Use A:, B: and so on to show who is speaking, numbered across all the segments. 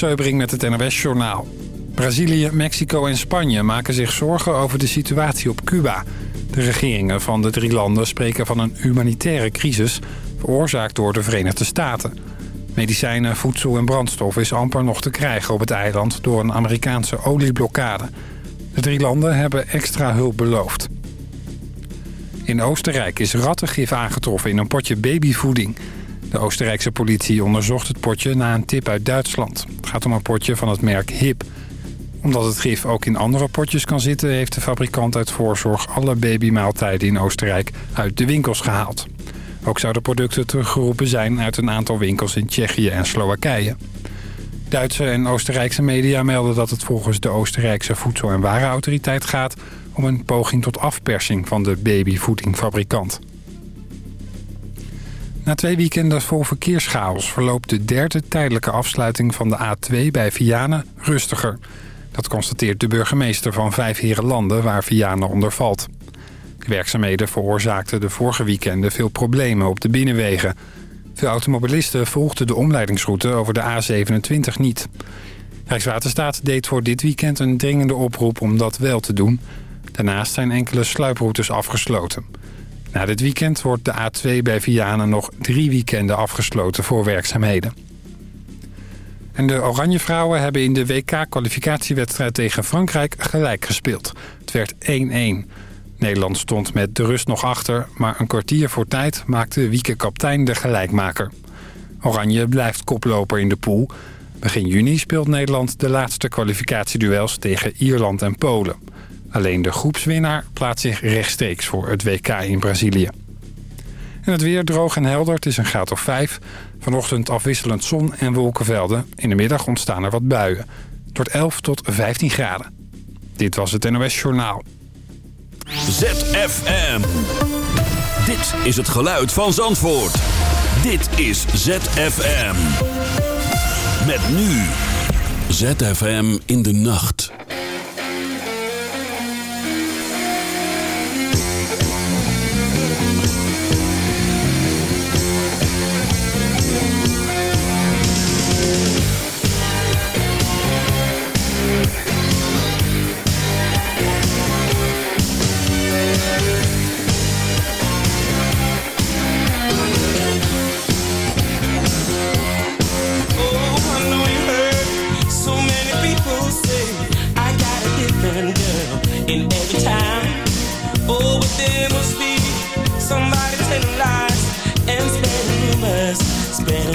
A: Seubring met het NOS Journaal. Brazilië, Mexico en Spanje maken zich zorgen over de situatie op Cuba. De regeringen van de drie landen spreken van een humanitaire crisis... veroorzaakt door de Verenigde Staten. Medicijnen, voedsel en brandstof is amper nog te krijgen op het eiland... door een Amerikaanse olieblokkade. De drie landen hebben extra hulp beloofd. In Oostenrijk is rattengif aangetroffen in een potje babyvoeding... De Oostenrijkse politie onderzocht het potje na een tip uit Duitsland. Het gaat om een potje van het merk HIP. Omdat het gif ook in andere potjes kan zitten... heeft de fabrikant uit voorzorg alle babymaaltijden in Oostenrijk uit de winkels gehaald. Ook zouden producten teruggeroepen zijn uit een aantal winkels in Tsjechië en Slowakije. Duitse en Oostenrijkse media melden dat het volgens de Oostenrijkse Voedsel- en Warenautoriteit gaat... om een poging tot afpersing van de babyvoedingfabrikant. Na twee weekenden vol verkeerschaos verloopt de derde tijdelijke afsluiting van de A2 bij Vianen rustiger. Dat constateert de burgemeester van Vijf Herenlanden waar Vianen onder valt. De werkzaamheden veroorzaakten de vorige weekenden veel problemen op de binnenwegen. Veel automobilisten volgden de omleidingsroute over de A27 niet. Rijkswaterstaat deed voor dit weekend een dringende oproep om dat wel te doen. Daarnaast zijn enkele sluiproutes afgesloten. Na dit weekend wordt de A2 bij Vianen nog drie weekenden afgesloten voor werkzaamheden. En de Oranje Vrouwen hebben in de WK-kwalificatiewedstrijd tegen Frankrijk gelijk gespeeld. Het werd 1-1. Nederland stond met de rust nog achter, maar een kwartier voor tijd maakte Wieke kaptein de gelijkmaker. Oranje blijft koploper in de pool. Begin juni speelt Nederland de laatste kwalificatieduels tegen Ierland en Polen. Alleen de groepswinnaar plaatst zich rechtstreeks voor het WK in Brazilië. En het weer droog en helder, het is een graad of 5. Vanochtend afwisselend zon en wolkenvelden. In de middag ontstaan er wat buien. Tot 11 tot 15 graden. Dit was het NOS Journaal.
B: ZFM. Dit is het geluid van Zandvoort. Dit is ZFM. Met nu. ZFM in de nacht.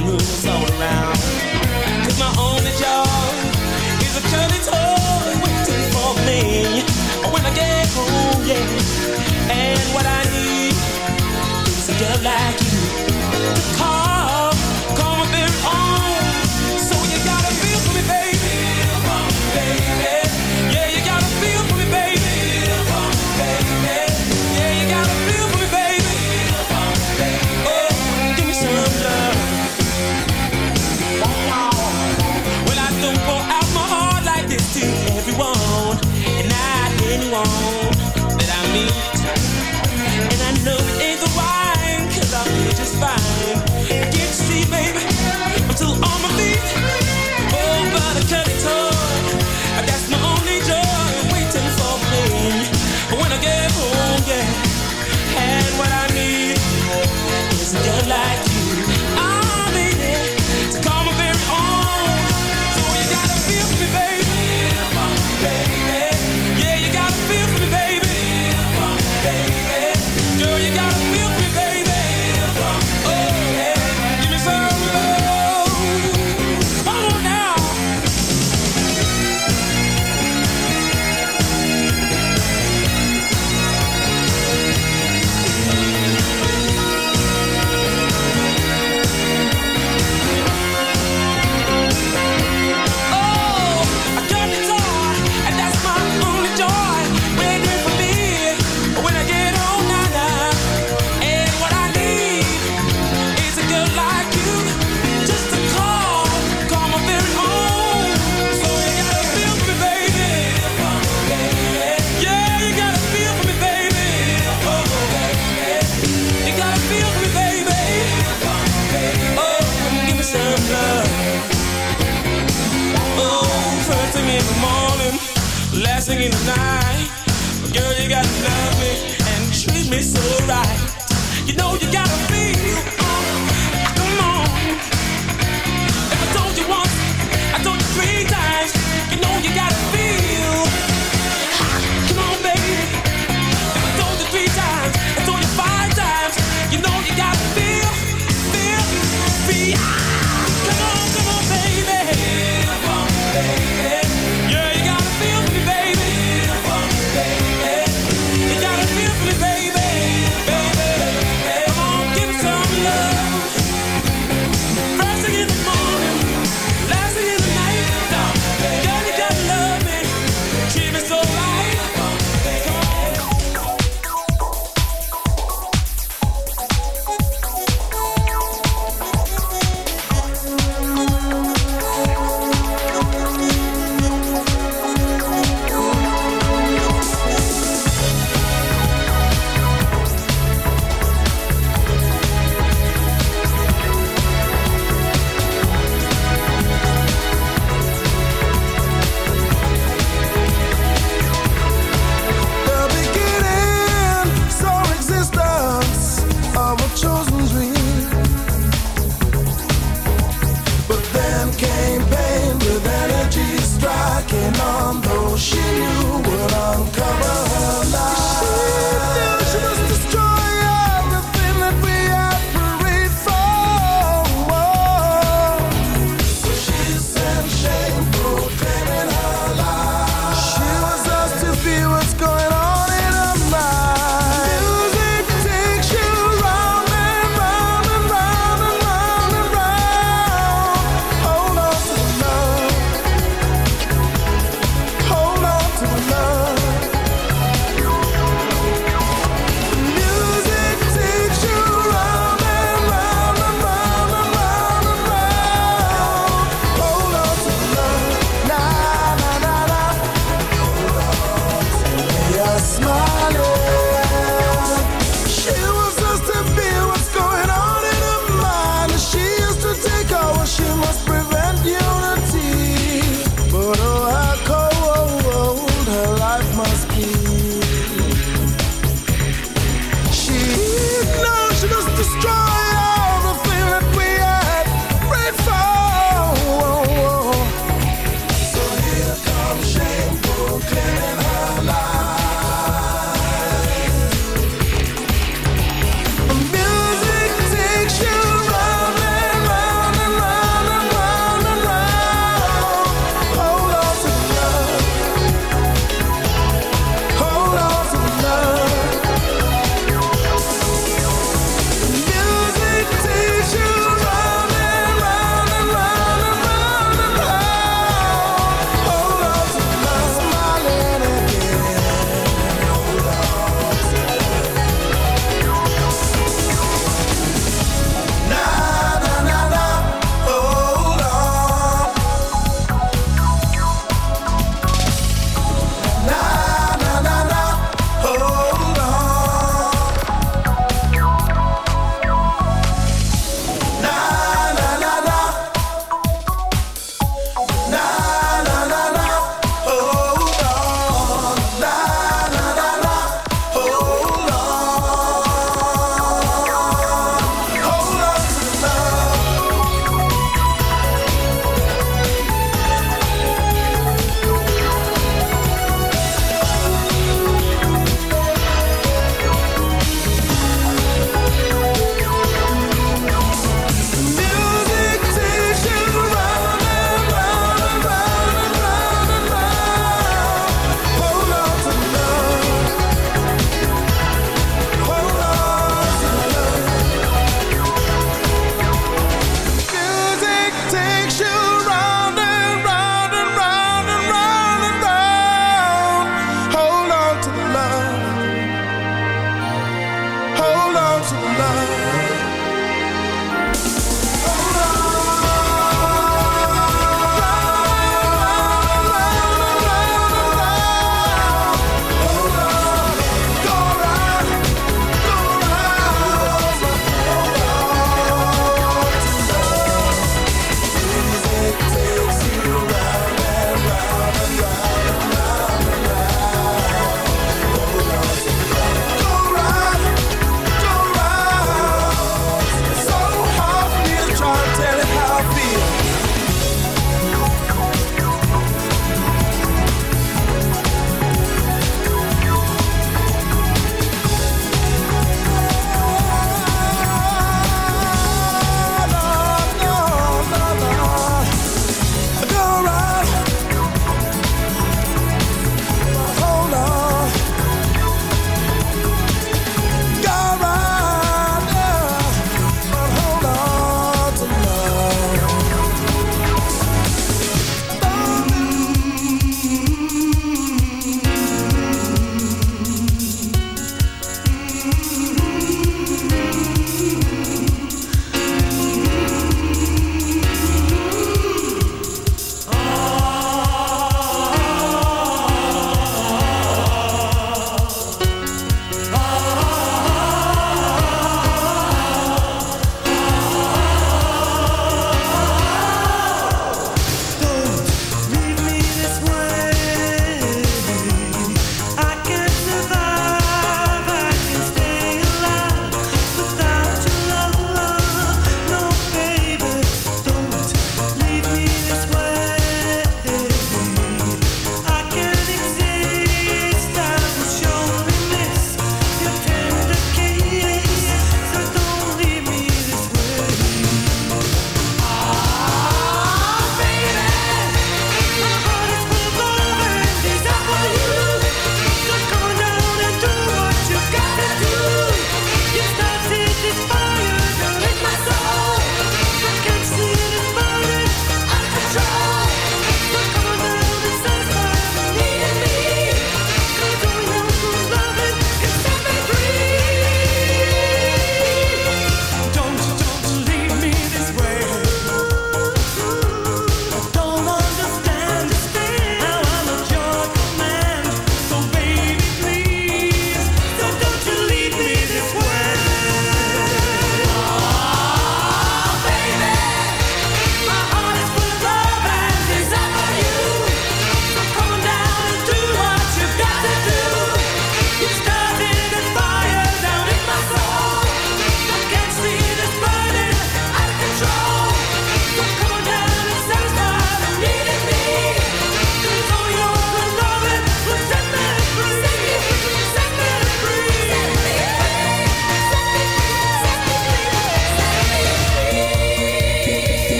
C: rules all around. Cause my only job is a
B: turning toy waiting for me when I get home, yeah.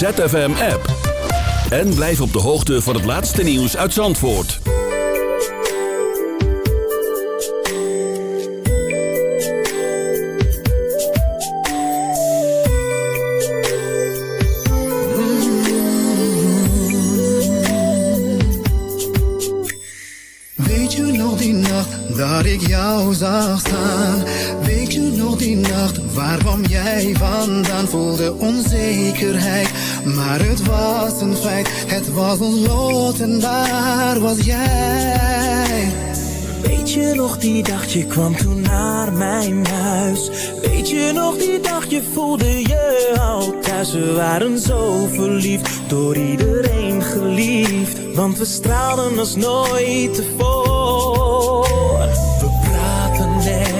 B: ZFM-app. En blijf op de hoogte van het laatste nieuws uit Zandvoort.
C: Weet je nog die nacht dat ik jou zag staan? Weet je nog die nacht, waar kwam jij vandaan? Voelde onzekerheid, maar het was een feit. Het was ons lot en daar was jij.
D: Weet je nog die dag, je kwam toen naar mijn huis Weet je nog die dag, je voelde je al thuis We waren zo verliefd, door iedereen geliefd Want we straalden als nooit tevoren We praten lang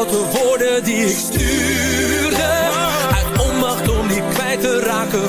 D: Foute woorden die ik stuurde. Uit onmacht om niet kwijt te raken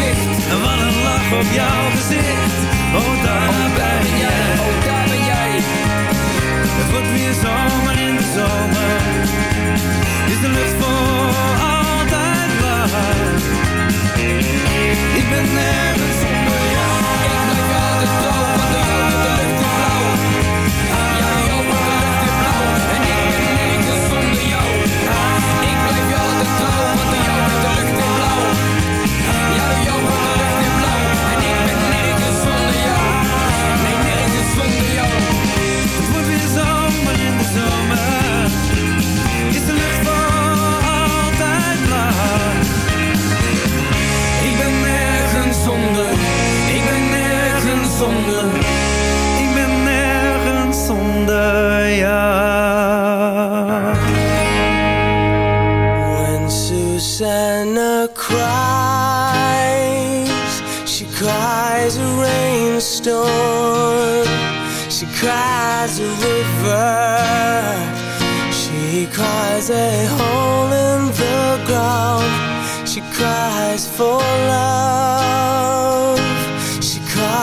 E: En
F: wat een
E: lach op jouw gezicht. Oh, daar
F: Oh,
E: ben
F: jij, oh, daar ben jij.
E: Het wordt weer zomer in de zomer. Is de lucht voor altijd blauw. Ik ben nergens
F: Ik ben nergens zonder jou.
B: When Susanna cries, she cries a rainstorm. She cries a river. She cries a hole in the ground. She cries for love.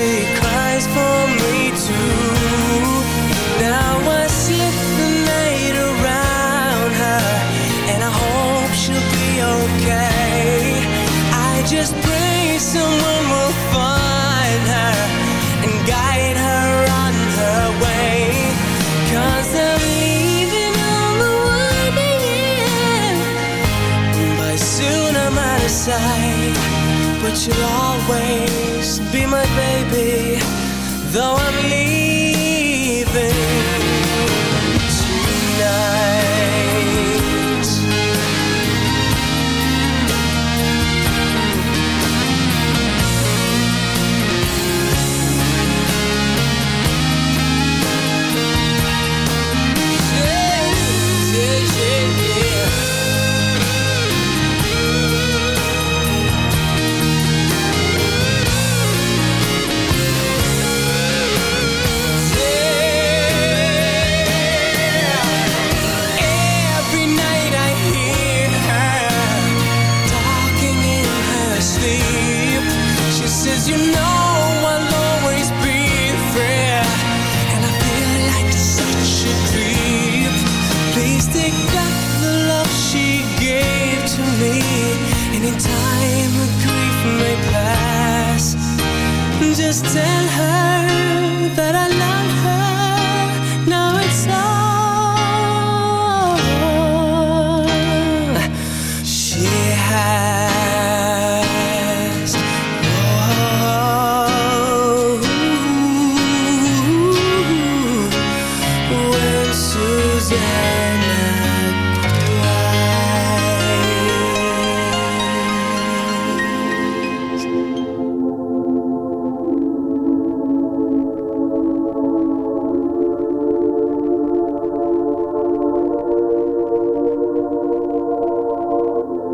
B: take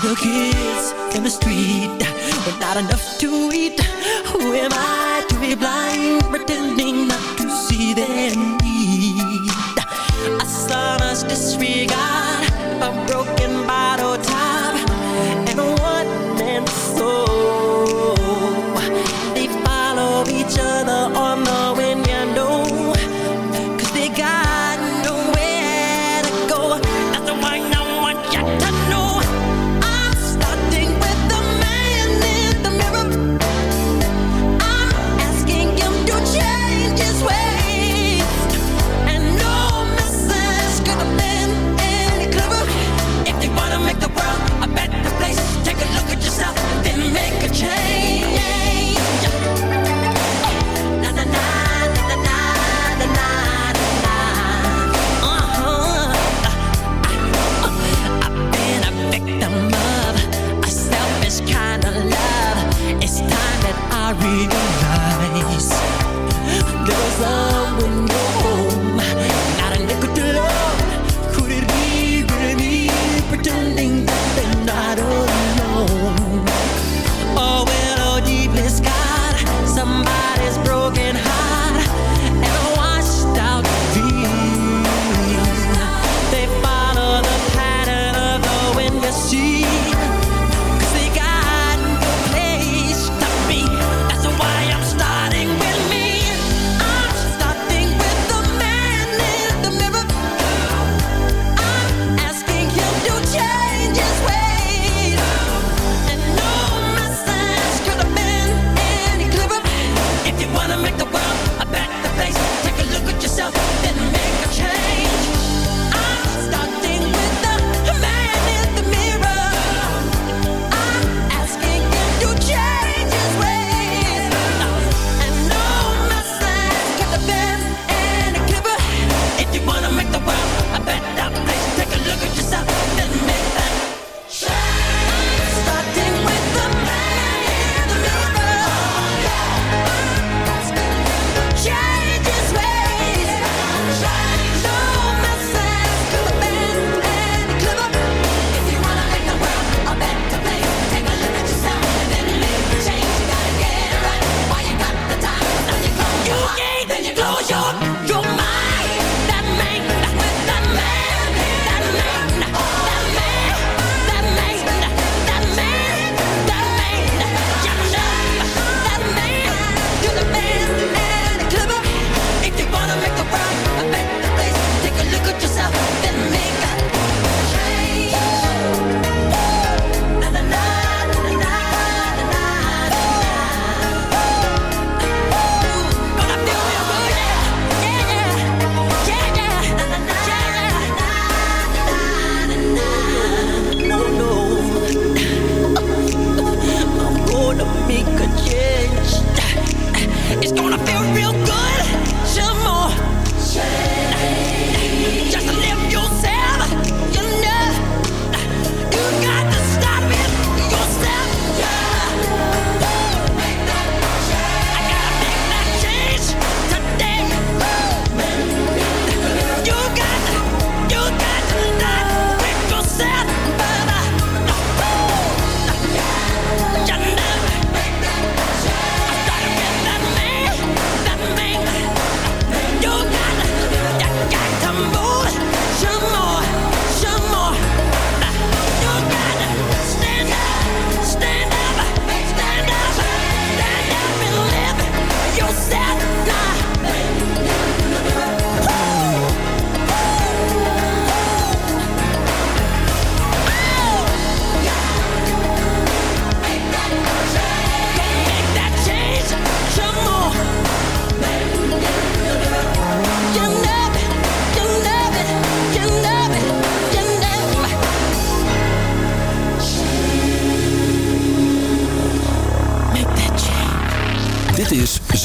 G: The
H: kids in the street But not enough to eat. Who am I to be blind Pretending not to see their need A sonorous disregard.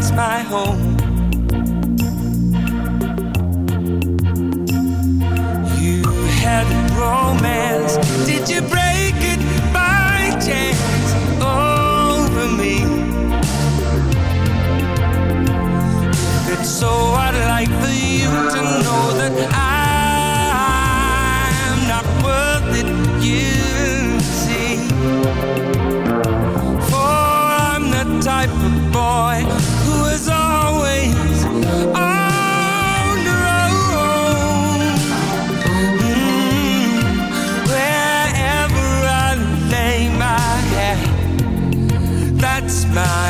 B: that's my home. You had romance, did you break it by chance over me? If it's so, I'd like. my